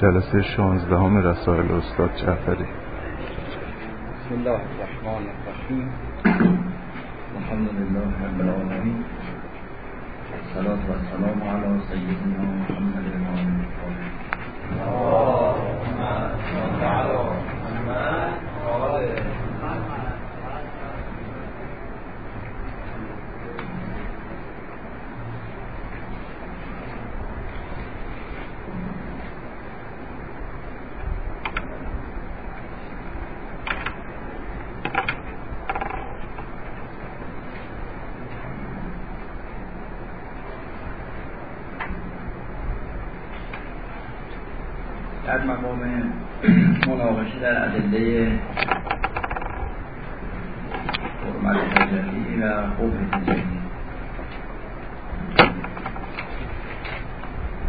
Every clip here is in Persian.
جلسه شانزدهم رسائل استاد جعفری. بسم الله الرحمن الرحیم. الحمد لله رب العالمین. الصلاة والسلام على سيدنا محمد وعلى آله در مقام مناقشه در ادله حرمت تجلی و خوب تجلی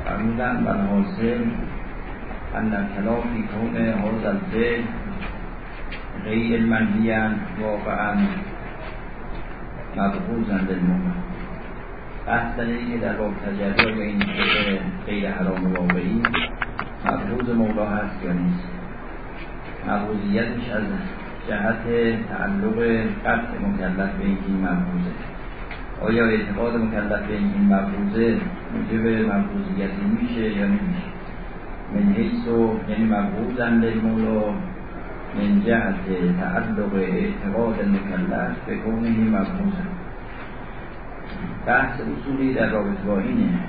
فرمودن بر حاصل ان کلافی کون حوز الفعل غیر المنهیان واقعا مبغوزن للمؤمن. بحث که در باب تجلی یا این غیر حرام واقعی مبروز مولا هست یا نیست؟ مبروزیتش از جهت تعلق قطع مکلف به این مبروزه آیا اعتقاد مکلف به این مبروزه موجب مبروزیتی میشه یا نمیشه؟ من حیث و یعنی مبروزن مولا من جهت تعلق اعتقاد مکلف به کونه مبروزن بحث اصولی در رابطه با اینه.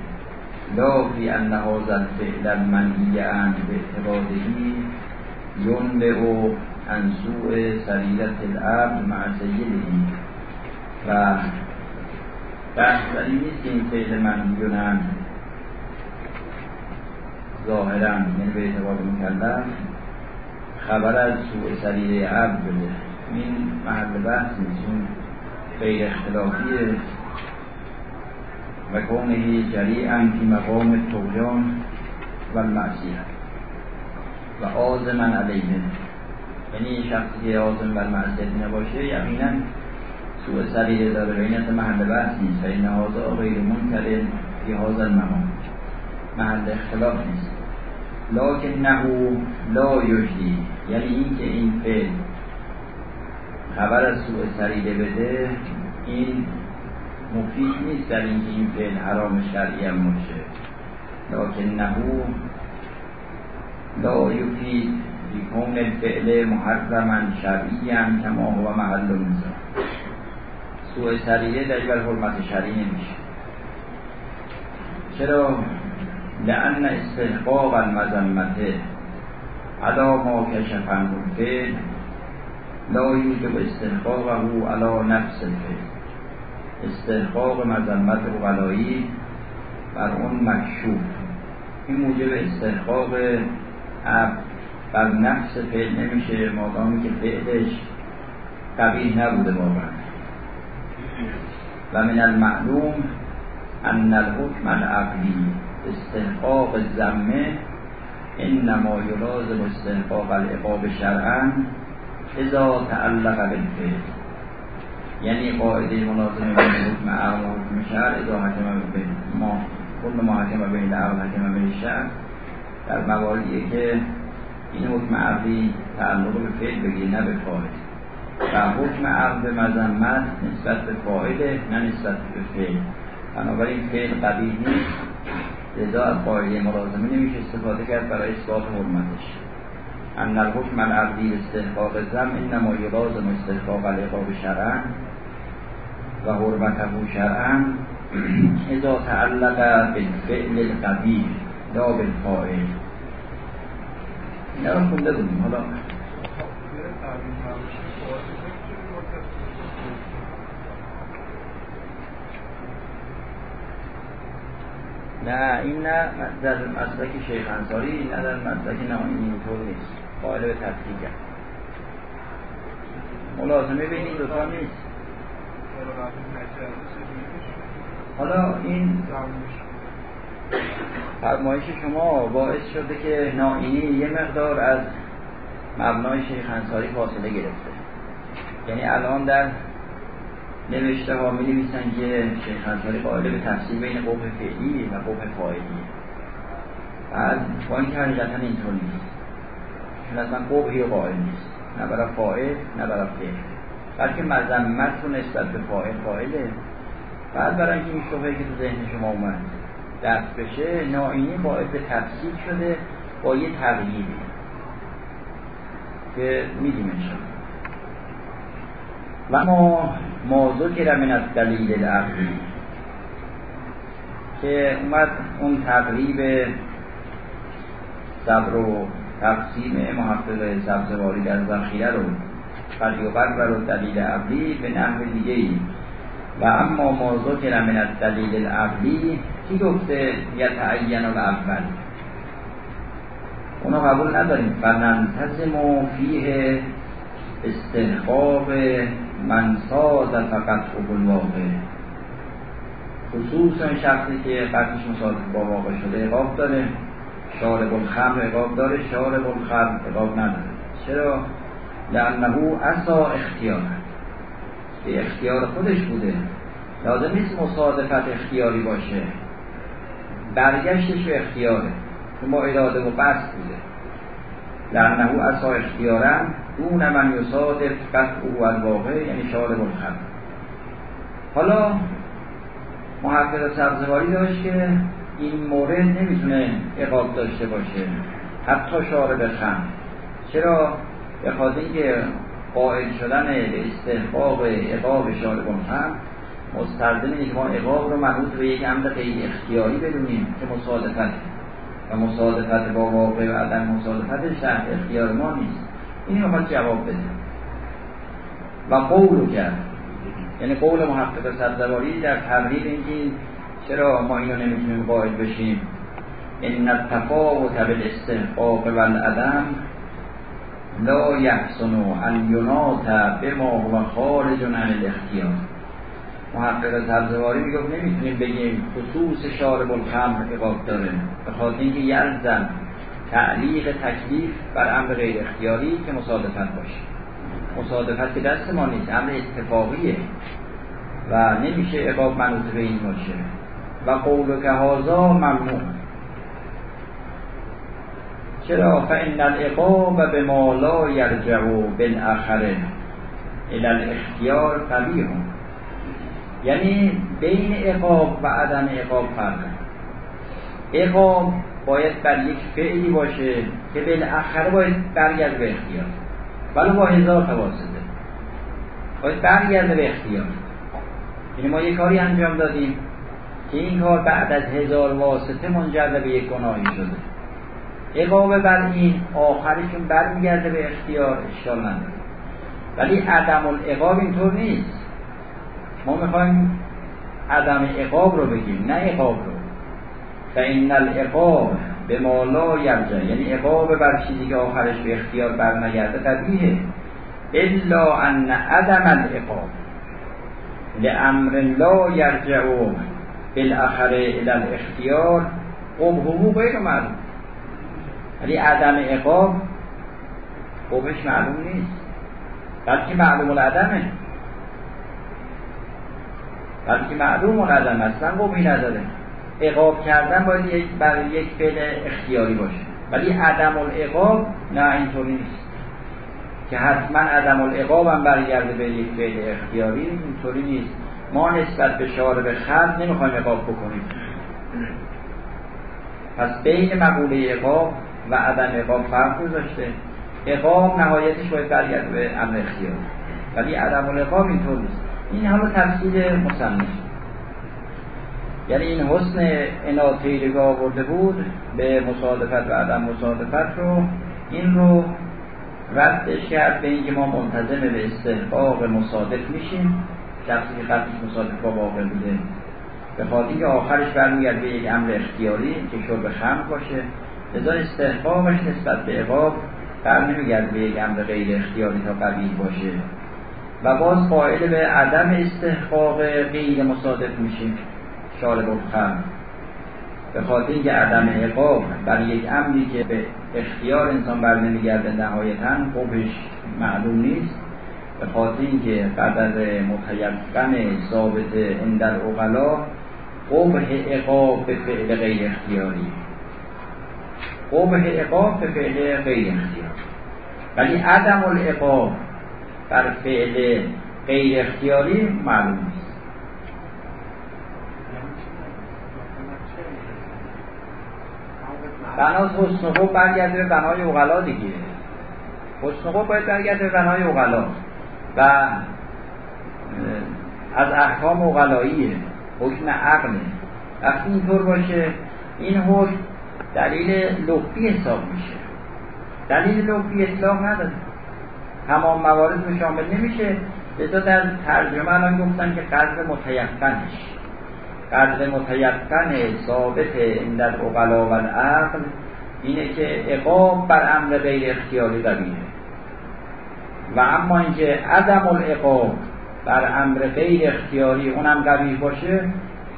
لا فی ان هذا الفعل المنهی عنه باعتقادهی ینبع عن سوء سریرت العبد مع سیدهی و بحث بر این نیست که این فعل عنه ظاهرا یعنی به اعتقاد مکلف خبر از سوء سریر عبد بده این محل بحث نیست. این غیر اختلافیه. و کونه جریعا فی مقام الطغیان و المعصیت و آزمن علیه. یعنی شخصی که آزم بر معصیت نباشه یقینا سوء سریه داره این محل بحث نیست. و این هازا غیر منکر فی هازا المقام محل اختلاف نیست. لکن نهو لا یجدی. یعنی این که این فعل خبر از سوء سریده بده این مفید نیست در اینکه این فعل حرام شرعی هم باشه. لکن نهو لا یفید بیکون الفعل شرعی کما هو محل نزا سوء سریعه در بر حرمت شرعی نمیشه چرا؟ لأن استحقاق المذمت علا ما کشفن الفعل لا یوجب استحقاقه علی نفس الفعل. استحقاق مذمت غلایی بر اون مکشوف. این موجب استحقاق عبد بر نفس فعل نمیشه. مادامی که فعلش قبیح نبوده واقعا. و من المعلوم ان الحکم العقلی استحقاق الزمه انما یلازم استحقاق العقاب شرعا اذا تعلق بالفعل. یعنی قاعده ملازمه بین حکم عقل و حکم شهر اذا حکم بین ما کل ما حکم بین عقل حکم بین شهر در مواردیه که این حکم عقلی تعلق به فعل بگیر نه به فاعل. و حکم به مذمت نسبت به فاعله نه نسبت به فعل. بنابراین فعل قبیل نیست. لذا از قاعده ملازمه نمیشه استفاده کرد برای اثبات حرمتش. ان الحکم العقلی استحقاق زم انما یلازم استحقاق العقاب شرعا و حرمته شرعا اذا تعلق بالفعل القبیح. لا بالفاعل اینا رو خونده بودیم حالا. نه این نه در مسلک شیخ انصاری نه در مسلک نه این اینطور نیست. قائل به تفکیک ملازمه بین این دوتا نیست. حالا این فرمایش شما باعث شده که نائینی یه مقدار از مبنای شیخ انصاری فاصله گرفته. یعنی الان در نوشته ها می نویسن که شیخ انصاری قائل به تفسیر بین قبح فعلی و قبح فاعلی بعد با این حقیقتا اینطور نیست. چون اصلا قائل نیست. نه برای فائل نه برای فعل. بلکه مذمت رو نسبت به فائل فائله بعد برای اینکه این شبهه که تو ذهن شما اومد دست بشه ناینی باعث تفسیر شده با یه تغییری که میدیم و ما موضوع که من از دلیل العقلی که اومد اون تقریب صبر و تقسیم محقق سبزواری در ذخیره رو قد و دلیل عقلی به نحو دیگه ای و اما موضوع که من از دلیل العقلی کی گفته یتعین الاول. اونو قبول نداریم. فننتظم و فیه استحقاق من ساز فقط خوب واقع خصوصا شخصی که قطعش مصادف با واقع شده اقاب داره. شارب الخمر اقاب داره. شارب الخمر اقاب نداره. چرا؟ لعنهو اصا اختیار به اختیار خودش بوده. لازم نیست مصادفت اختیاری باشه. برگشتش اختیاره. که ما اراده و بست بوده. لعنهو اصا اختیارم دون من یصادف قطع او الواقع یعنی شارب الخمر حالا محقق سبزواری داشت که این مورد نمی‌تونه اقاب داشته باشه. حتی شارب خم. چرا؟ به خاطر اینکه قائل شدن به استحقاق اقاب شارب خم مستلزم اینه ما اقاب رو منوط به یک امر غیر اختیاری بدونیم که مصادفت و مصادفت با واقع و عدم مصادفتش در اختیار ما نیست. این می‌خواد جواب بده. و قول کرد. یعنی قول محقق سبزواری در تقریب اینکه چرا ما اینو نمی‌تونیم قائل بشیم. ان التفاوت بالاستحقاق و العدم لا یحسن ان ینات بما هو خارج عن الاختیار. محقق سبزواری می‌گفت نمی‌تونیم بگیم خصوص شارب الخمر اقاب داره. به خاطر اینکه یلزم تعلیق تکلیف بر امر غیر اختیاری که مصادفت باشه. مصادفت که دست ما نیست امر اتفاقیه و نمیشه اقاب منوط به این باشه. و قول که هازا ممنوع. چرا؟ فان العقاب به ما لا یرجع بالاخره الى الاختیار قبیح یعنی بین عقاب و عدم عقاب فرق عقاب باید بر یک فعلی باشه که بالاخره باید برگرد به اختیار. ولی با هزار تواسطه باید برگرده به اختیار. یعنی ما یک کاری انجام دادیم که این کار بعد از هزار واسطه منجر به یک گناهی شده. اقامه بر این آخرشون برمیگرده به اختیار. اشکال نداره. ولی عدم الاقاب اینطور نیست. ما می‌خوایم عدم اقاب رو بگیم نه اقاب رو. و این الاقاب به مالا یرجع یعنی اقاب بر چیزی که آخرش به اختیار برنگرده قبیه الا ان عدم الاقاب لامر لا یرجع بالاخره الى الاختیار قبهه غیر معلوم. ولی عدم اقاب قبهش معلوم نیست. بلکه معلوم العدمه. بلکه معلوم العدم اصلا قبهی نداره اقاب کردن باید یک برای یک فعل اختیاری باشه. ولی عدم العقاب نه اینطوری نیست. که حتما عدم العقاب هم برگرده به یک فعل اختیاری اینطوری نیست. ما نسبت به شارب خلق نمی‌خوایم اقاب بکنیم. پس بین مقوله اقاب و عدم اقاب فرق گذاشته. اقاب نهایتش باید برگرده به امر اختیار ولی عدم الاقاب اینطور نیست. این حالا تفسیر مصنف. یعنی این حسن اناتیری که آورده بود به مصادفت و عدم مصادفت رو. این رو ردش کرد به اینکه ما منتظم به استحقاق مصادف میشیم. شخصی که قبلش مصادف با واقع بوده. به خاطر که آخرش برمیگرد به یک امر اختیاری که شرب خمر باشه. لذا استحقاقش نسبت به عقاب بر نمیگرد به یک امر غیر اختیاری تا قبیل باشه. و باز قائل به عدم استحقاق غیر مصادف میشیم. شارب الخمر به خاطر اینکه عدم عقاب بر یک امری که به اختیار انسان بر نمیگرده نهایتا خوبش معلوم نیست. به خاطر اینکه قدر متیقن ثابت اندر اغلا قبح عقاب به فعل غیر اختیاری. قبه عقاب به فعل غیر اختیار ولی عدم العقاب بر فعل غیر اختیاری معلوم نیست. بناس حسن خوب برگرده به بنای اغلا دیگه. حسن خوب باید برگرده به بنای اغلا و از احکام اغلاییه حکم عقله وقتی اینطور باشه این حکم دلیل لقی حساب میشه. دلیل لقی اطلاق نداره. تمام موارد رو شامل نمیشه. لذا در ترجمه الان گفتن که قدر متیقنش قدر متیقن ثابت عند الاغلا و العقل اینه که عقاب بر امر غیر اختیاری قویه و اما اینکه عدم العقاب بر امر غیر اختیاری اونم قوی باشه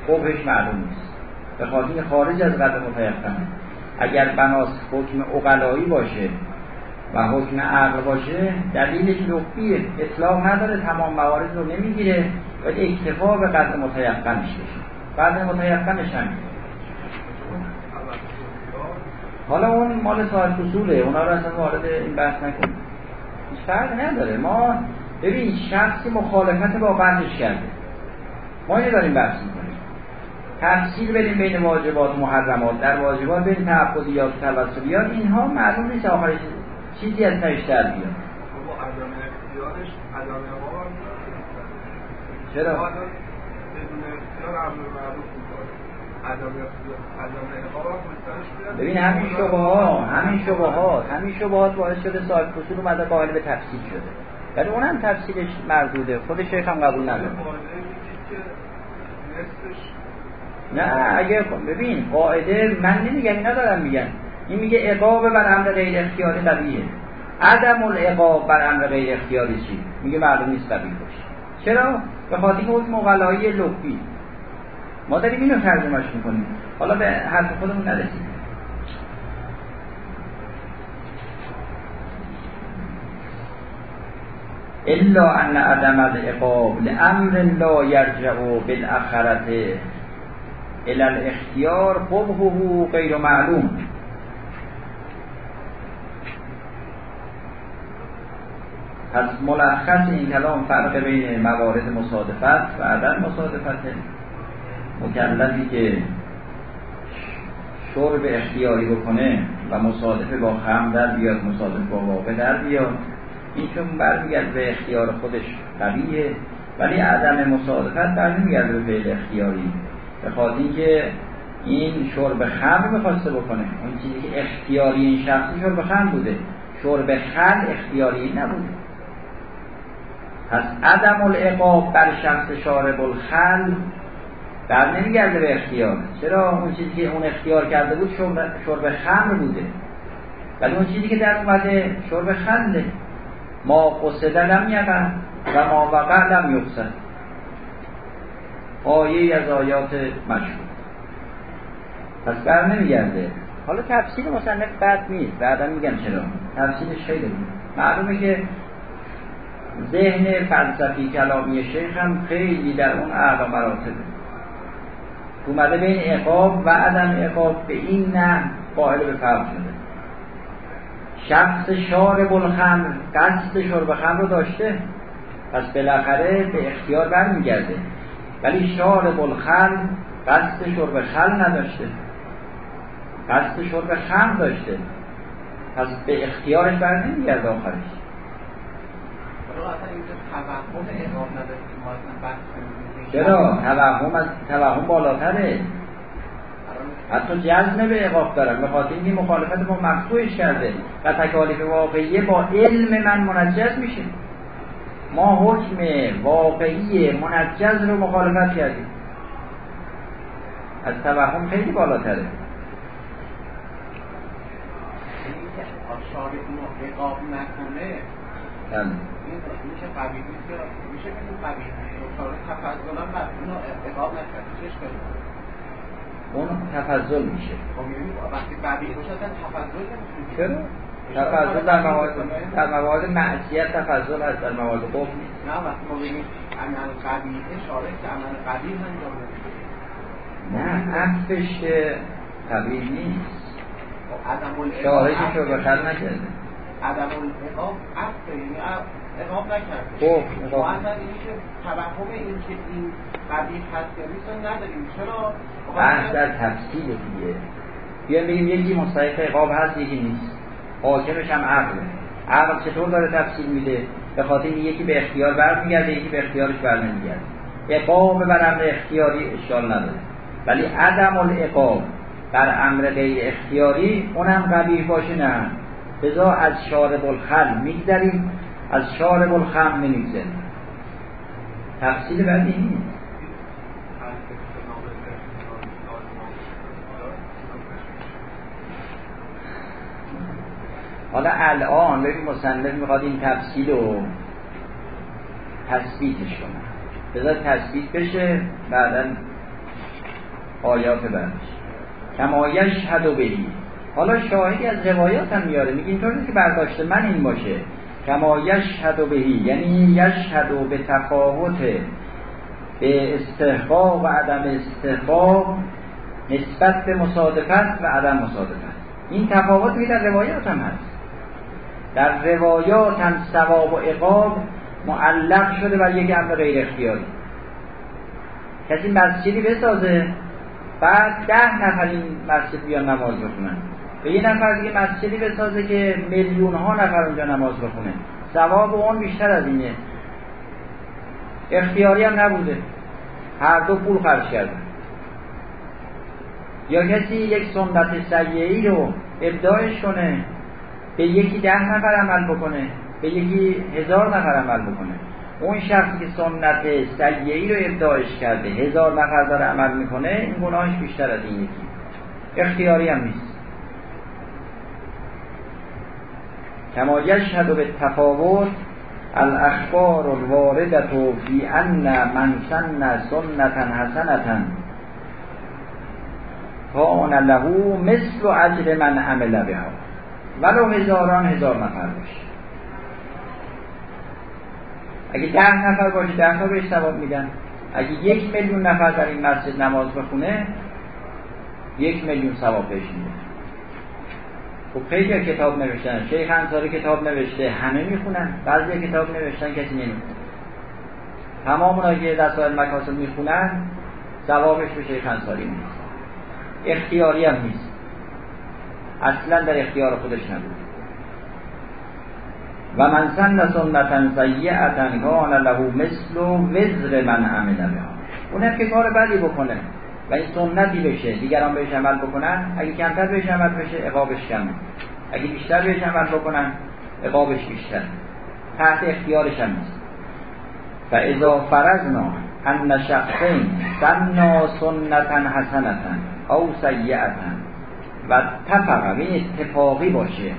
خوبش معلوم نیست. به خاطر خارج از قدر متیقن اگر بناس حکم اقلایی باشه و حکم عقل باشه دلیلش لقیه اطلاق نداره تمام موارد رو نمی‌گیره و اکتفا به قدر متیقنش بشه قدر متیقنش هم حالا اون مال صاحب اصوله اونا رو اصلا وارد این بحث هیچ فرق نداره. ما ببین شخصی مخالفت با قدرش کرده. ما اینو داریم بحث می‌کنیم. تفصیل بریم بین واجبات و محرمات. در واجبات بین تعبدیات و توسلیات اینها معلوم نیست آخرش چیزی از تایش در بیاد. چرا؟ ببین همین شبه ها همین شبه ها همین شبه ها باعث شده صاحب فصول اومده قائل به تفصیل شده. ولی اونم تفصیلش مردوده خود شیخ هم قبول نداره. نه اگه ببین قاعده من نمیگم اینا دارم میگن. این میگه عقاب بر امر غیر اختیاری قویه عدم العقاب بر امر غیر اختیاری چی؟ میگه معلوم نیست قوی باشه. چرا؟ به خاطر حکم مغلایی لقی ما داریم اینو ترجمهش می‌کنیم. حالا به حرف خودمون نرسیم. الا ان عدم العقاب لامر لا یرجع بالاخرته الى الاختیار قبهه غیر معلوم. پس ملخص این کلام فرق بین موارد مصادفت و عدم مصادفت. مکلفی که شرب اختیاری بکنه و مصادف با خم در بیاد مصادف با واقع در بیاد این چون برمیگرد به اختیار خودش قویه. ولی عدم مصادفت برمیگرد به فعل اختیاری. به خاطر اینکه این شرب خمر می‌خواسته بکنه. اون چیزی که اختیاری این شخصی شرب خمر بوده. شرب خل اختیاری نبوده. پس عدم العقاب بر شخص شارب الخل در نمیگرده به اختیار. چرا؟ اون چیزی که اون اختیار کرده بود شرب خمر بوده. ولی اون چیزی که در اومده شرب خنده. ما قصده لم و ما وقع لم آیه از آیات مشهور. پس بر نمیگرده. حالا تفسیر مصنف بد نیست. بعدا میگم چرا. تفسیرش خیلی معلومه که ذهن فلسفی کلامی شیخ هم خیلی در اون اعلا مراتبه. اومده بین عقاب و عدم عقاب به این نه قائل به فرق شده. شخص شارب الخمر قصد شرب خمر رو داشته پس بالاخره به اختیار برمیگرده. ولی شارب الخمر قصد شرب خل نداشته. قصد شرب خمر داشته. پس به اختیارش بر نمیگرده آخرش. چرا؟ توهم از توهم بالاتره. حتی جزم به اقاف دارن. به خاطر اینکه مخالفت با مقصودش کرده. و تکالیف واقعیه با علم من منجز میشه. ما حکم واقعی منجز رو مخالفت کردیم. از توهم خیلی بالاتره. اقاب نکنه. اون تفضل میشه. چرا؟ تفضل در موارد در موارد معصیت تفضل هست در موارد قبل نیست. نه وقتی ما بگیم عمل قبیه اشاره که عمل قبیه انجام نه عطفش که قبیل نیست. شاهدش رو به خل نکرده. عدم العقاب عفت یعنی نکرده خب ما اصلا این که توهم این که این قبیح هست یا نیست نداریم. چرا؟ بحث در تفصیل دیگه. بیایم بگیم یکی مستحق اقاب هست یکی نیست. حاکمش هم عقله عقل چطور داره تفصیل میده؟ به خاطر یکی به اختیار برمیگرده یکی به اختیارش بر نمیگرده اقاب بر امر اختیاری اشکال نداره. ولی عدم العقاب بر امر غیر اختیاری اونم قبیح باشه نه. لذا از شارب الخل میگذریم. از شارب الخم نمیگذریم تفصیل بعدی نیست. حالا الان ببین مصنف می‌خواد این تفصیل رو تثبیتش کنه بذار تثبیت بشه بعدا آیات بعدش. کما یشهد و بهی. حالا شاهدی از روایات هم میاره. میگه اینطور که برداشته من این باشه. کما یشهد بهی یعنی یشهد به تفاوت به استحقاق و عدم استحقاق نسبت به مصادفت و عدم مصادفت این تفاوتی در روایات هم هست. در روایات هم ثواب و عقاب معلق شده بر یک امر غیر اختیاری. کسی مسجدی بسازه بعد ده نفر این مسجد بیان نماز بخونن. به یه نفر دیگه مسجدی بسازه که میلیون ها نفر اونجا نماز بخونه ثواب اون بیشتر از اینه. اختیاری هم نبوده. هر دو پول خرج کردن. یا کسی یک سنت سیعی رو ابداعش کنه به یکی ده نفر عمل بکنه به یکی هزار نفر عمل بکنه. اون شخصی که سنت سیعی رو ابداعش کرده هزار نفر داره عمل می‌کنه این گناهش بیشتر از این یکی. اختیاری هم نیست. کما یشهد به تفاوت الاخبار الواردت فی ان من سن سنتا حسنتا کان له مثل اجر من عمل بها. ولو هزاران هزار نفر باشه. اگه ده نفر باشه ده تا بهش ثواب میدن. اگه یک میلیون نفر در این مسجد نماز بخونه یک میلیون ثواب بهش میده. خب خیلی کتاب نوشتن شیخ انصاری کتاب نوشته همه می‌خونن بعضی کتاب نوشتن کسی نمی‌خونه. تمام اونایی که دستایل مکاسب می‌خونن ثوابش به شیخ انصاری نیست. اختیاری هم نیست. اصلا در اختیار خودش نبود. و من سن سنتا سیئتا کان له مثل وزر من عمل بها اونم که کار بدی بکنه. و این سنتی بشه دیگران بهش عمل بکنن اگه کمتر بهش عمل بشه عقابش کمه اگه بیشتر بهش عمل بکنن عقابش بیشتر تحت اختیارش هم نیست. و اذا فرضنا ان شخصین سنا سنتا حسنتا او سیئتا و تفقه این اتفاقی باشه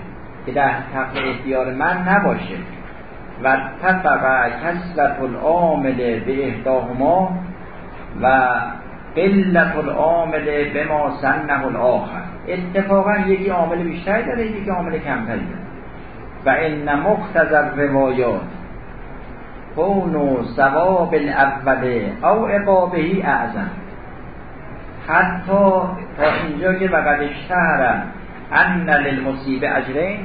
که در تحت اختیار من نباشه. و تفقه کسلت العامل به اهداهما و قلت العامل به ما سنه الاخر اتفاقا یکی عامل بیشتری داره یکی عامل کمتری داره. و ان مقتضر روایات کون ثواب الاول او عقابهی اعظم. حتی تا اینجا که وقد اشتهر ان للمصیبه اجرین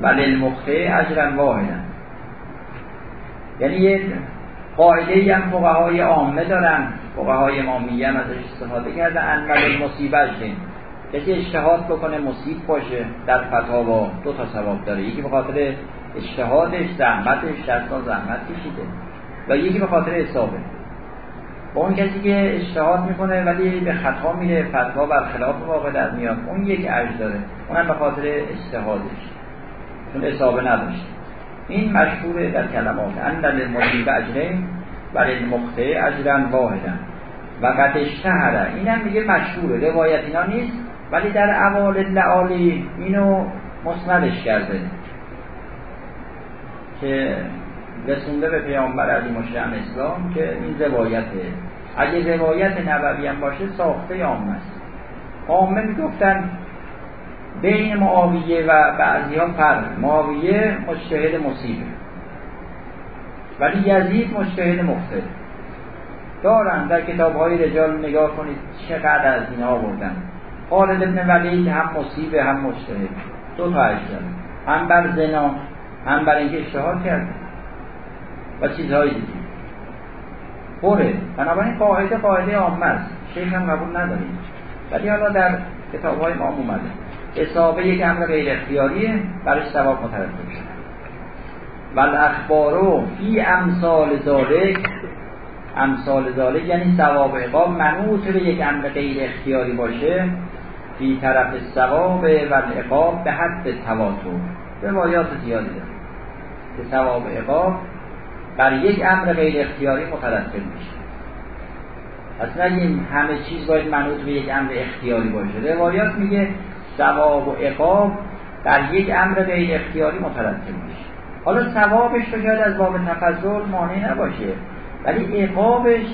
و للمخطئ اجرا واحدا. یعنی یه قاعده هم فقهای عامه دارن فقهای امامیه هم ازش استفاده کرده. ان للمصیبه اجرین کسی اجتهاد بکنه مصیب باشه. در فتاوا دو تا ثواب داره. یکی به خاطر اجتهادش زحمتش دستا زحمت کشیده. و یکی به خاطر حسابه. با اون کسی که اجتهاد می‌کنه ولی به خطا میره فتوا برخلاف واقع در میاد. اون یک اجر داره. اونم به خاطر اجتهادش. چون اصابه نداشت. این مشهوره در کلمات. ان للمصیب اجرین. و للمخطئ اجرا واحدا و قد اشتهره اینم میگه مشهوره. روایت اینا نیست ولی در اوال لعالی اینو مسندش کرده. که رسونده به پیامبر علی مشرم اسلام که این روایته اگه روایت نبوی هم باشه ساخته عامه است. عامه می‌گفتن بین معاویه و بعضی ها فرق. معاویه مجتهد مصیبه. ولی یزید مجتهد مخطئ دارن در کتاب های رجال نگاه کنید چقدر از اینا آوردن. خالد ابن ولید هم مصیب هم مجتهد. دو تا اجزا. هم بر زنا هم بر اینکه اشتهار کرد و چیزهای دیگه. پره بنابراین قاعده قاعده عامه است. شیخ هم قبول نداریم. ولی حالا در کتاب های ما اومده. اصابه یک امر غیر اختیاریه برش ثواب مترتب شده و الاخبارو فی امثال ذالک امثال ذالک یعنی ثواب عقاب منوط به یک امر غیر اختیاری باشه؟ فی طرف ثواب و العقاب به حد تواتر روایات زیادی داره که ثواب عقاب بر یک امر غیر اختیاری مترتب میشه. پس نگیم همه چیز باید منوط به یک امر اختیاری باشه. روایات میگه ثواب و عقاب در یک امر غیر اختیاری مترتب میشه. حالا ثوابش رو شاید از باب تفضل مانع نباشه ولی عقابش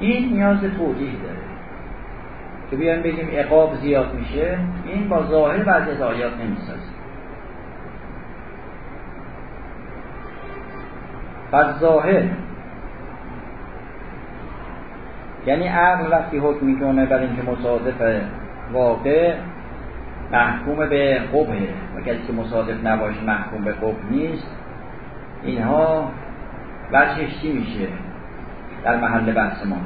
این نیاز توضیح داره. که بیان بگیم عقاب زیاد میشه این با ظاهر بعضی از آیات نمی‌سازه. پس ظاهر. یعنی عقل وقتی حکم می‌کنه بر اینکه مصادف واقع محکوم به قبه. و کسی که مصادف نباشه محکوم به قبه نیست. اینها وجهش چی میشه در محل بحث ما؟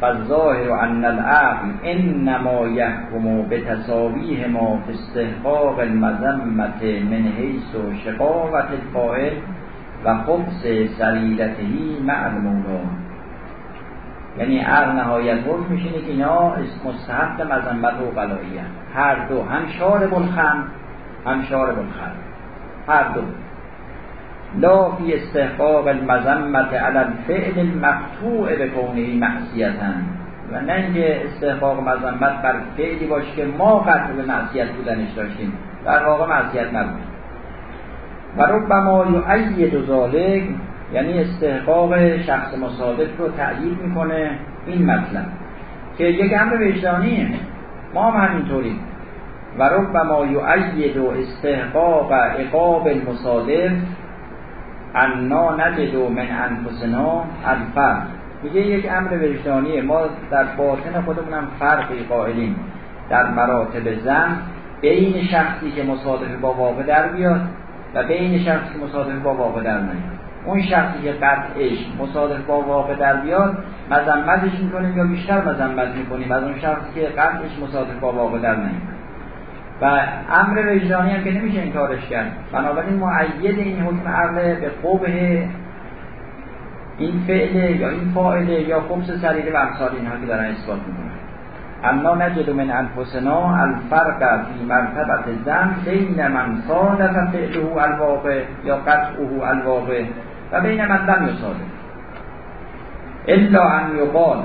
فالظاهر ان العقل انما یحکم به تصاویه ما فی استحقاق المذمت من حیث و شقاوت الفاعل و خبس سریرتهی مع یعنی عقل نهایت حکم میشینه که اینا مستحق مذمت و قلایی هر دو هم شارب الخم هم شارب الخم هر دو. لا فی استحقاق المذمت علی الفعل المقطوع به کونه معصیتا. و نه اینکه استحقاق مذمت بر فعلی باشه که ما قطع به معصیت بودنش داشتیم. در واقع معصیت نبود. و ربما یعید ذالک یعنی استحقاق شخص مصادف رو تأیید می‌کنه این مطلب. که یک امر وجدانیه. ما هم همینطوری و ربما یعید و استحقاق عقاب المصادف انا نجد من انفسنا الفرق میگه یک امر وجدانیه. ما در باطن خودمونم فرقی قائلیم. در مراتب زن بین شخصی که مصادف با واقع در بیاد و بین شخصی که مصادف با واقع در نیاد. اون شخصی که قطعش مصادف با واقع در بیاد مذمتش می‌کنیم یا بیشتر مذمت می‌کنیم؟ از اون شخصی که قطعش مصادف با واقع در نیاد. و امر وجدانی هم که نمیشه انکارش کرد. بنابراین معید این حکم عقل به قبه این فعله یا این فاعله یا خبس سریره و امثال اینها که دارن اثبات می‌کنن. اما نجد من انفسنا الفرق فی مرتبت زن بین من صادف فعله الواقع یا قطعه الواقع و بین من لم یصادف. الا ان یقال.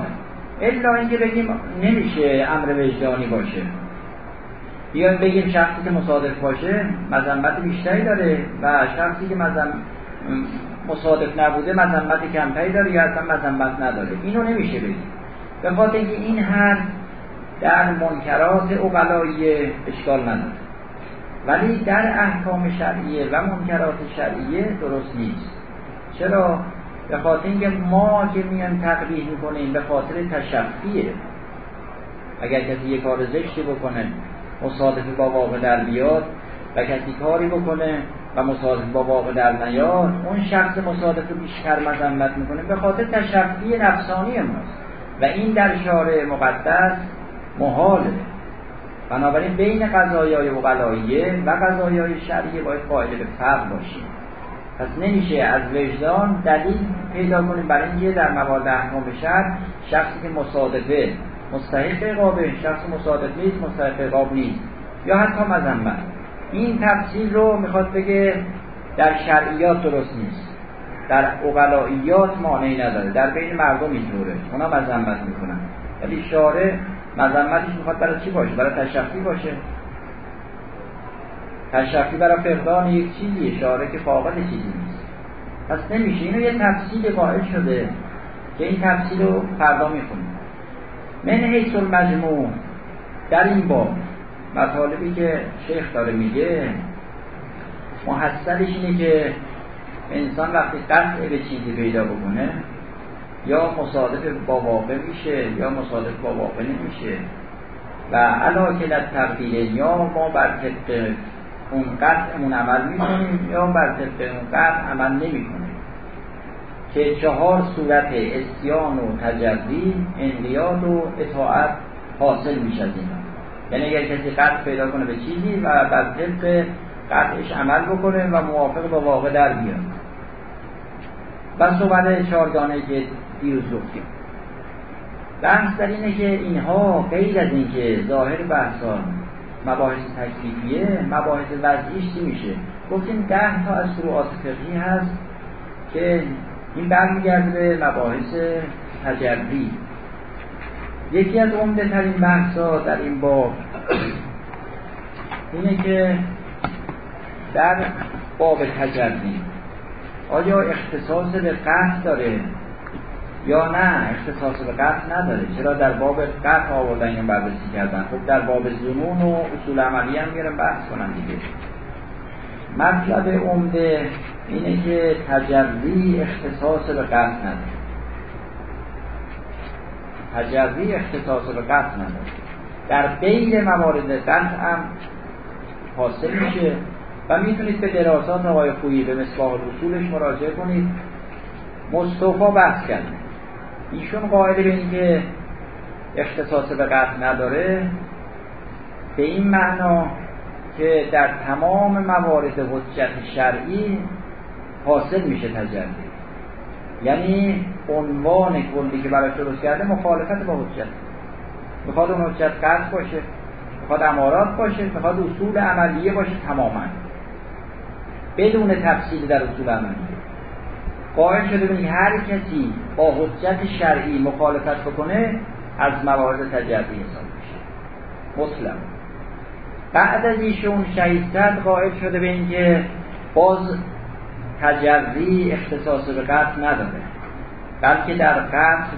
الا اینکه بگیم نمیشه امر وجدانی باشه. بیایم بگیم شخصی که مصادف باشه مذمت بیشتری داره و شخصی که مزم... مصادف نبوده مذمت کمتری داره یا اصلا مذمت نداره. اینو نمیشه بگیم. به خاطر اینکه این هر در منکرات اقلایی اشکال نداره. ولی در احکام شرعیه و منکرات شرعیه درست نیست. چرا؟ به خاطر اینکه ما که میان تقبیح می‌کنیم به خاطر تشفیه. اگر کسی یه کار زشتی بکنه مصادفه با واقع در بیاد و کسی کاری بکنه و مصادفه با واقع در نیاد اون شخص مصادفه بیشتر مذمت می‌کنه به خاطر تشفی نفسانی ماست. و این در شارع مقدس محاله. بنابراین بین قضایای وقلاییه و قضایای شرعیه باید قائل به فرق باشیم پس نمیشه از وجدان دلیل پیدا کنیم برای اینکه در موارد احکام شرع شخصی که مصادفه مستحق عقابه شخص مصادف نیست مستحق عقاب نیست. یا حتی مذمت این تفصیل رو می‌خواد بگه در شرعیات درست نیست. در اقلائیات مانعی نداره. در بین مردم اینطوره. اونا مذمت می‌کنن. ولی شارع مذمتش می‌خواد برای چی باشه؟ برای تشفی باشه. تشفی برای فقدان یک چیزیه. شارع که فاقد چیزی نیست. پس نمیشه. اینو یه تفصیل قائل شده که این تفصیل رو فردا می‌خونیم. من حیث المجموع در این باب مطالبی که شیخ داره میگه محصلش اینه که انسان وقتی قطع به چیزی پیدا بکنه یا مصادف با واقع میشه یا مصادف با واقع نمیشه. و علاکلت تقدیر یا ما بر طبق اون قطعمون عمل می‌کنیم یا بر طبق اون قطع عمل نمی‌کنیم. که چهار صورت اسیان و تجربی انقیاد و اطاعت حاصل میشه از این یعنی اگر کسی قطع پیدا کنه به چیزی و بر طبق قطعش عمل بکنه و موافق با واقع در بیاد. و صحبت چهارگانه که دیروز گفتیم. بحث در اینه که اینها غیر از اینکه ظاهر بحثا مباحث تکلیفیه مباحث وضعیش چی میشه؟ گفتیم ده تا از فروعات فقهی هست که این برمیگرده به مباحث تجربی یکی از عمده ترین بحثا در این باب اینه که در باب تجربی آیا اختصاص به قصد داره یا نه؟ اختصاص به قطع نداره. چرا در باب قطع آوردن این بررسی کردن؟ خب در باب زنون و اصول عملی هم میرم بحث کنن دیگه. مطلب عمده اینه که تجربی اختصاص به قطع نداره تجربی اختصاص به قطع نداره در بین موارد قطع هم حاصل میشه. و می‌تونید به دراسات آقای خویی به مصباح اصولش مراجعه کنید. مصطفا بحث کرده ایشون قائل به اینکه اختصاص به قطع نداره. به این معنا که در تمام موارد حجت شرعی حاصل میشه تجربه یعنی عنوان کلی که برای درست کرده مخالفت با حجت. می‌خواد اون حجت قطع باشه می‌خواد امارات باشه می‌خواد اصول عملیه باشه تماما. بدون تفصیل در اصول عملیه. قائل شده به هر کسی با حجت شرعی مخالفت بکنه از موارد تجربی حساب میشه. مسلم. بعد از ایشون شهیدتر قائل شده به اینکه باز تجربی اختصاص به قتل نداره بلکه در قتل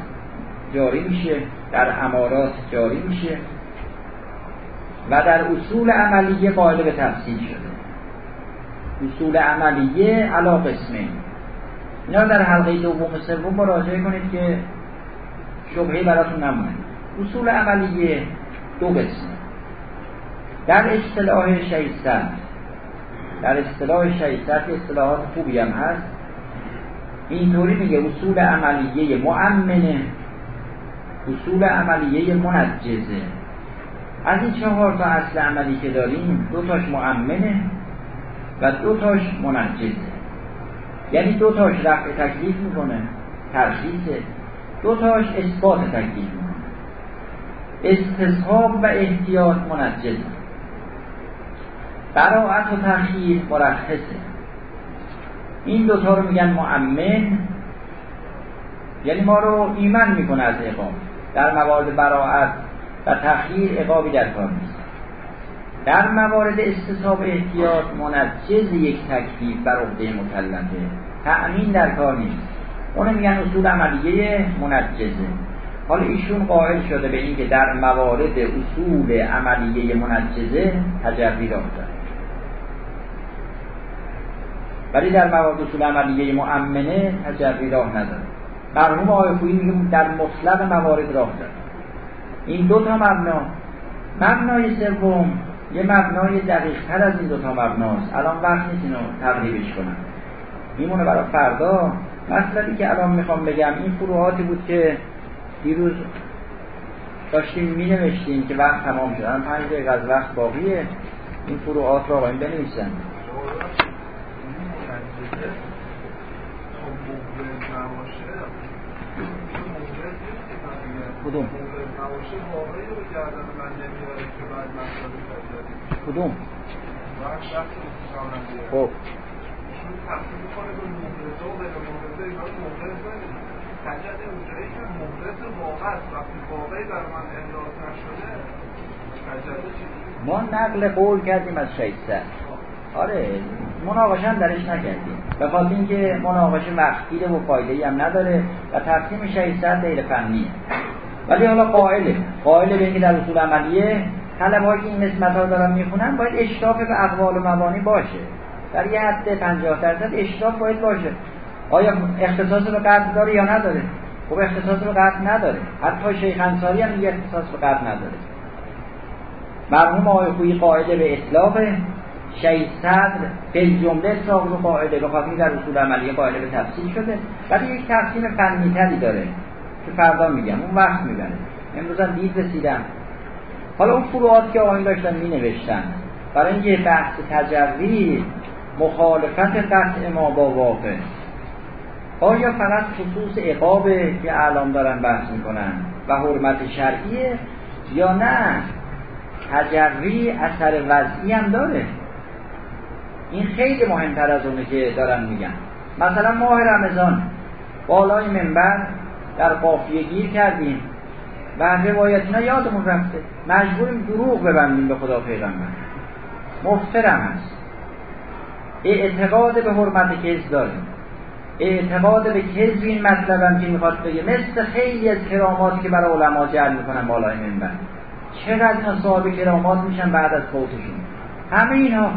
جاری میشه در امارات جاری میشه و در اصول عملیه قائل به تفصیل شده. اصول عملیه علا قسمه. اینا در حلقه دوم سوم مراجعه کنید که شبهه براتون نمونه. اصول عملیه دو قسم در اصطلاح شیستن در اصطلاح شیستن اصطلاحات خوبی هم هست. اینطوری میگه اصول عملیه مؤمنه. اصول عملیه منجزه. از این چهار تا اصل عملی که داریم دو تاش مؤمنه و دو تاش منجزه. یعنی دو تاش رفع تکلیف می‌کنه ترخیصه. دو تاش اثبات تکلیف می‌کنه. استصحاب و احتیاط منجز براعت و تخییر مرخصه. این دوتا رو میگن معمن یعنی ما رو ایمن می‌کنه از اقام. در موارد براعت و تخییر اقابی در کار نیست. در موارد استصحاب احتیاط منجز یک تکلیف بر عهده مکلفه. تأمین در کار نیست. اونو میگن اصول عملیه منجزه. حالا ایشون قائل شده به اینکه در موارد اصول عملیه منجزه تجربی راه داره ولی در موارد اصول عملیه مؤمنه تجربی راه نداره. مرحوم آقای خویی میگه در مطلق موارد راه داره. این دو تا مبنا. مبنای سوم یه مبنای دقیق تر از این دوتا مبناست. الان وقت نیست اینو تقریبش کنم. میمونه برای فردا. مطلبی که الان می‌خوام بگم این فروعاتی بود که دیروز داشتیم می نوشتیم که وقت تمام شد. پنج دقیقه از وقت باقیه. این فروعات را آقایون بنویسن. کدوم؟ کدوم؟ خب. ما نقل قول کردیم از شیسته آره. مناقشه هم درش نکردیم به خاطر اینکه مناقشه وقتگیره و فایده هم نداره و تقسیم شیسته غیر فنیه ولی حالا قائله. قائله به اینکه در اصول عملیه طلبهایی که این قسمت ها دارن می‌خونن باید اشراف به اقوال و مبانی باشه. در یه حد 50 درصد اشراف باید باشه. آیا اختصاص به قطع داره یا نداره؟ خب اختصاص به قطع نداره. حتی شیخ انصاری هم یه اختصاص به قطع نداره. مرحوم آقای خویی قاعده به اطلاق شهید صدر به جمله اطلاق رو قاعده به خاطر در اصول عملیه قاعده به تفصیل شده. ولی یک تقسیم فنی داره که فردا میگم اون وقت می‌بره. امروز هم دید رسیدم. حالا اون فروعات که آقایون داشتن می نوشتن برای اینکه بحث تجربی مخالفت قطع ما با واقع. آیا فقط خصوص عقابه که اعلام دارن بحث می‌کنن و حرمت شرعیه یا نه؟ تجری اثر وضعی هم داره. این خیلی مهمتر از اونه که دارن میگن. مثلا ماه رمضان بالای منبر در قافیه گیر کردیم و روایت اینا یادمون رفته. مجبوریم دروغ ببندیم به خدا پیغمبر. مفترم هست. اعتقاد به حرمت کز داریم. اعتقاد به کذب این مطلبم که می‌خواد بگه مثل خیلی از کراماتی که برای علما جعل می‌کنن بالای منبر. چقدر اینا صاحب کرامات میشن بعد از فوتشون؟ همه اینا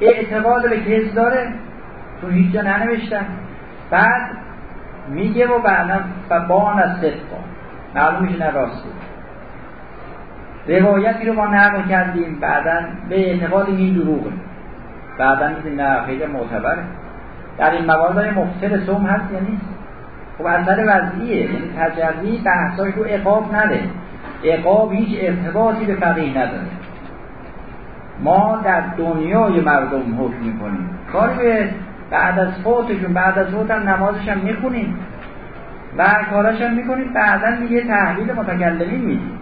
اعتقاد به کذب داره تو هیچ جا ننوشتن. بعد میگه و بعدا بان از صدقا معلوم میشه نه راسته. روایتی رو ما نقل کردیم بعدا به اعتقاد این دروغه بعدا میگه نه خیلی معتبره. در این موارد های مفتر سوم هست یا نیست؟ خب اثر وضعیه یعنی تجربی بحثاش رو اقاب نده. اقاب هیچ ارتباطی به فقیه نداره. ما در دنیای مردم حکم می‌کنیم. کاری بعد از فوتشون بعد از فوت هم نمازش هم می‌خونیم. و کاراش هم می‌کنیم بعدا میگه تحلیل متکلمین میدیم.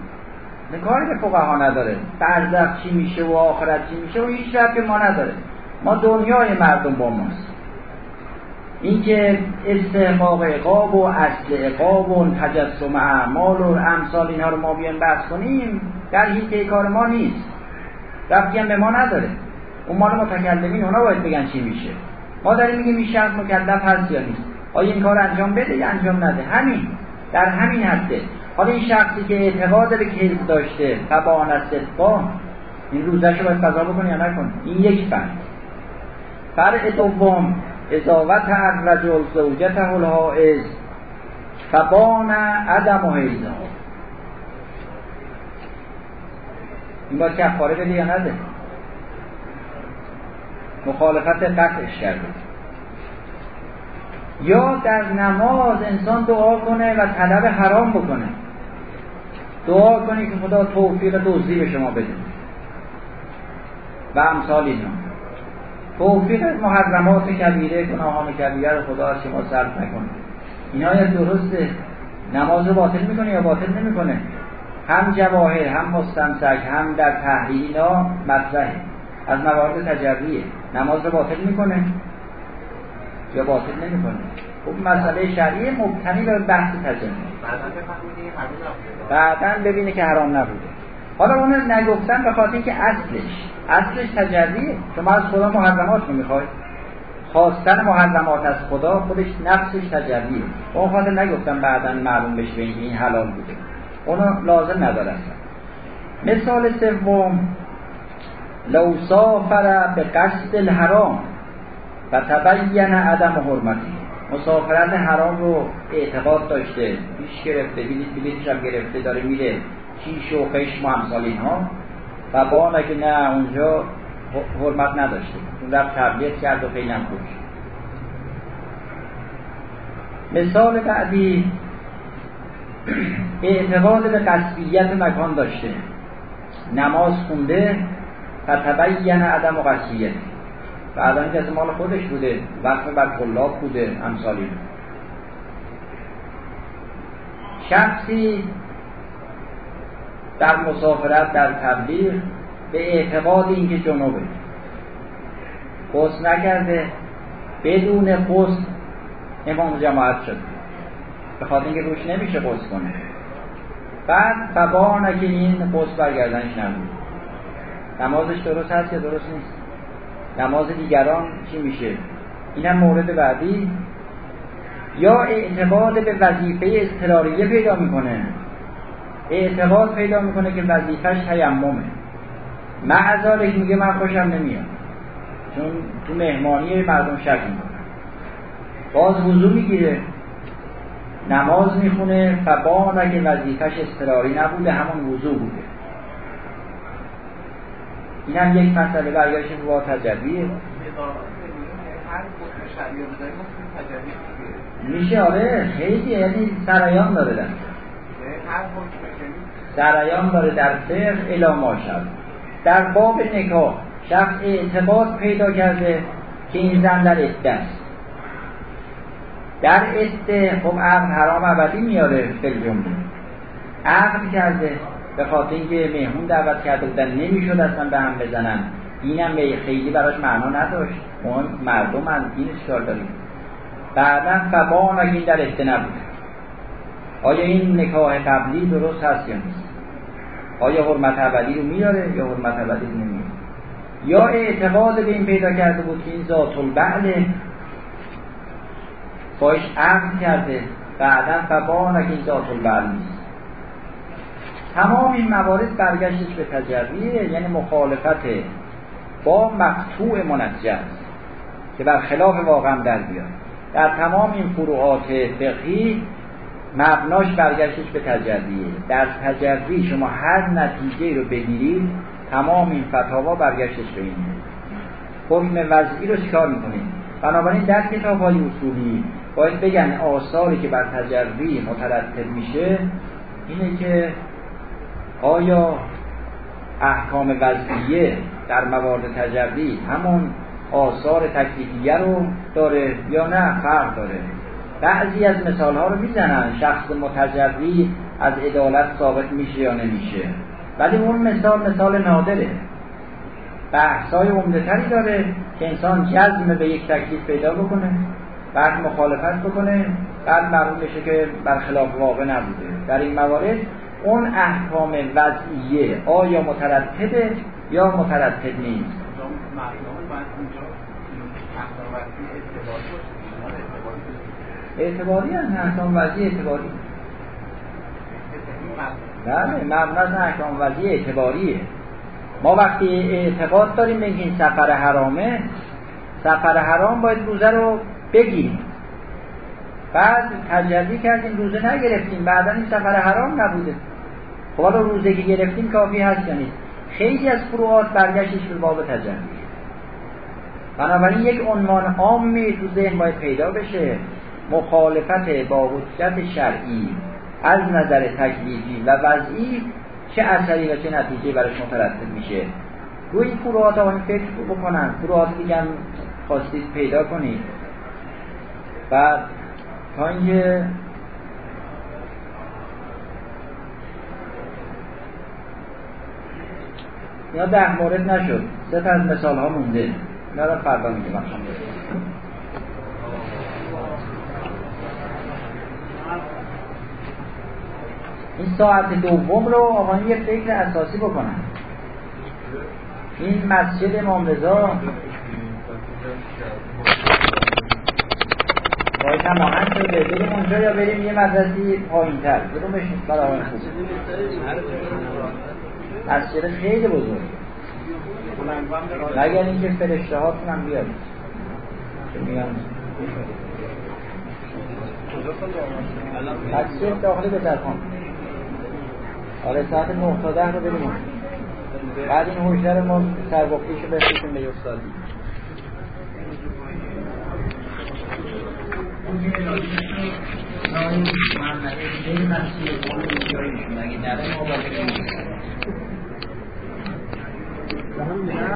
کاری به فقها نداره. برزخ چی میشه و آخرت چی میشه و هیچ ربطی ما نداره. ما دنیای مردم با ماست. اینکه استحقاق اقاب و اصل اقاب و تجسم اعمال و امثال اینها رو ما بیان بحث کنیم در هیچ کار ما نیست. ربطی هم به ما نداره. اون مال متکلمین اونا باید بگن چی میشه. ما داریم میگیم این شخص مکلف هست یا نیست. آیا این کار انجام بده یا انجام نده؟ همین. در همین حده. حالا این شخصی که اعتقاد به کذب داشته تبان از این روزش رو باید قضا بکنه یا نکنه؟ این یک فرد. فرق دوم اضاوت الرجل زوجته الحائز فبان عدم و حیزا این باید کفاره بده یا نده مخالفت قطعش کرده. یا در نماز انسان دعا کنه و طلب حرام بکنه. دعا کنه که خدا توفیق دوزی به شما بده. و امثال اینا. توفیق محرمات کبیره گناهان کبیره رو خدا از شما صرف نکنه. اینا یا درسته. نماز رو باطل می‌کنه یا باطل نمی‌کنه؟ هم جواهر هم مستمسک هم در تحلیل اینا مطرحه از موارد تجربیه نماز رو باطل می‌کنه. یا باطل نمی‌کنه. خب مسئله شرعی مبتنی به بحث تجربه بعدا ببینه که حرام نبوده. حالا اون نگفتن به خاطر که اصلش اصلش تجربیه شما از خدا محرمات رو می‌خواید. خواستن محرمات از خدا خودش نفسش تجربیه اون خاطر نگفتم بعدا معلوم بشه این حلال بوده. اونو لازم نداره مثال سوم لو سافر به قصد الحرام و تبین عدم حرمتی. مسافرت حرام رو اعتقاد داشته پیش گرفته بلیط بلیطش هم گرفته داره میره کیش و خشم و همسال اینها. و با که نه اونجا حرمت نداشته. اون رفت تبلیغ کرد و خیلی هم مثال بعدی اعتقاد به قصبیت مکان داشته. نماز خونده و تبین عدم و قصبیت بعدا که از مال خودش بوده وقت بر خلاق بوده امثالی شخصی در مسافرت در تبلیغ به اعتقاد اینکه جنوبه. قصد نکرده بدون قصد امام جماعت شد به خاطر اینکه روش نمیشه قصد کنه. بعد فبانه که این قصد برگردنش نبود. نمازش درست هست یا درست نیست؟ نماز دیگران چی میشه؟ اینم مورد بعدی. یا اعتقاد به وظیفه اضطراریه پیدا می‌کنه. اعتقاد پیدا می‌کنه که وظیفش تیممه. معذاره که میگه من خوشم نمیاد. چون تو مهمانی مردم شک می‌کنه باز وضو می‌گیره. نماز می‌خونه و اگه وظیفش اضطراری نبوده همون وضو بوده این هم یک مسئله برگشت با تجربیه میشه آره خیلی یعنی سرایان داره در سرایان داره در فقه الا شد در باب نکاح شخص اعتقاد پیدا کرده که این زن در است در عده خب عقل حرام ابدی میاره فل جمله عقل کرده به خاطر اینکه مهمون دعوت کرده بودن نمی‌شد اصلا به هم بزنن. اینم خیلی براش معنا نداشت. اون مردم هم این اشکال داریم بعدا فبان این در عده نبود. آیا این نکاح قبلی درست هست یا نیست؟ آیا حرمت ابدی رو میاره یا حرمت ابدی رو نمیاره؟ یا اعتقاد به این پیدا کرده بود که این ذات البعله باش عقل کرده. بعدا فبان این ذات البعل نیست. تمام این موارد برگشتش به تجربیه یعنی مخالفت با مقطوع منجز که بر خلاف واقعا در بیاد. در تمام این فروعات فقهی مبناش برگشتش به تجربیه. در تجربی شما هر نتیجه رو بگیرید تمام این فتاوا برگشتش به اینه حکم وضعی رو چیکار می‌کنید؟ بنابراین در کتاب های اصولی باید بگن آثاری که بر تجربی مترتب میشه اینه که آیا احکام وضعیه در موارد تجربی همون آثار تکلیفیه رو داره یا نه فرق داره؟ بعضی از مثال ها رو می‌زنن شخص متجری از عدالت ثابت میشه یا نمیشه. ولی اون مثال مثال نادره. بحثای عمدهتری داره که انسان جزم به یک تکلیف پیدا بکنه. بعد مخالفت بکنه بعد معلوم بشه که برخلاف واقع نبوده. در این موارد اون احکام وضعیه آیا مترتبه یا مترتب نیست. اعتباری هست احکام وضعی اعتباری بله مبناز احکام وضعی اعتباریه. ما وقتی اعتقاد داریم به این سفر حرامه سفر حرام باید روزه رو بگیریم. بعد تجلی کردیم روزه نگرفتیم. بعدا این سفر حرام نبوده. خب حالا روزه که گرفتیم کافی هست یا نیست؟ خیلی از فروعات برگشتش به باب تجلی. بنابراین یک عنوان عامی تو ذهن باید پیدا بشه. مخالفت با حجت شرعی از نظر تکلیفی و وضعی چه اثری و چه نتیجه برش مترتب میشه؟ روی فروعات آقایی فکر بکنن. فروعات دیگه خواستید پیدا کنید. بعد تا اینکه یا ده مورد نشد سه از مثال ها مونده. اینا رو فردا میگم. این ساعت دوم رو آقایان یه فکر اساسی بکنن. این مسجد امام رضا باید هماهنگ شده بریم اونجا یا بریم یه مدرسی پایین تر. کدومش برای خوب. مسجد خیلی بزرگ. مگر اینکه فرشته هاتون هم بیاد. میان مسجد داخلی به درخان آره ساعت 9 تا 10 رو بریم. بعد این هوشتر ما سربختیشو بفرستیم به استادی اگه نره ما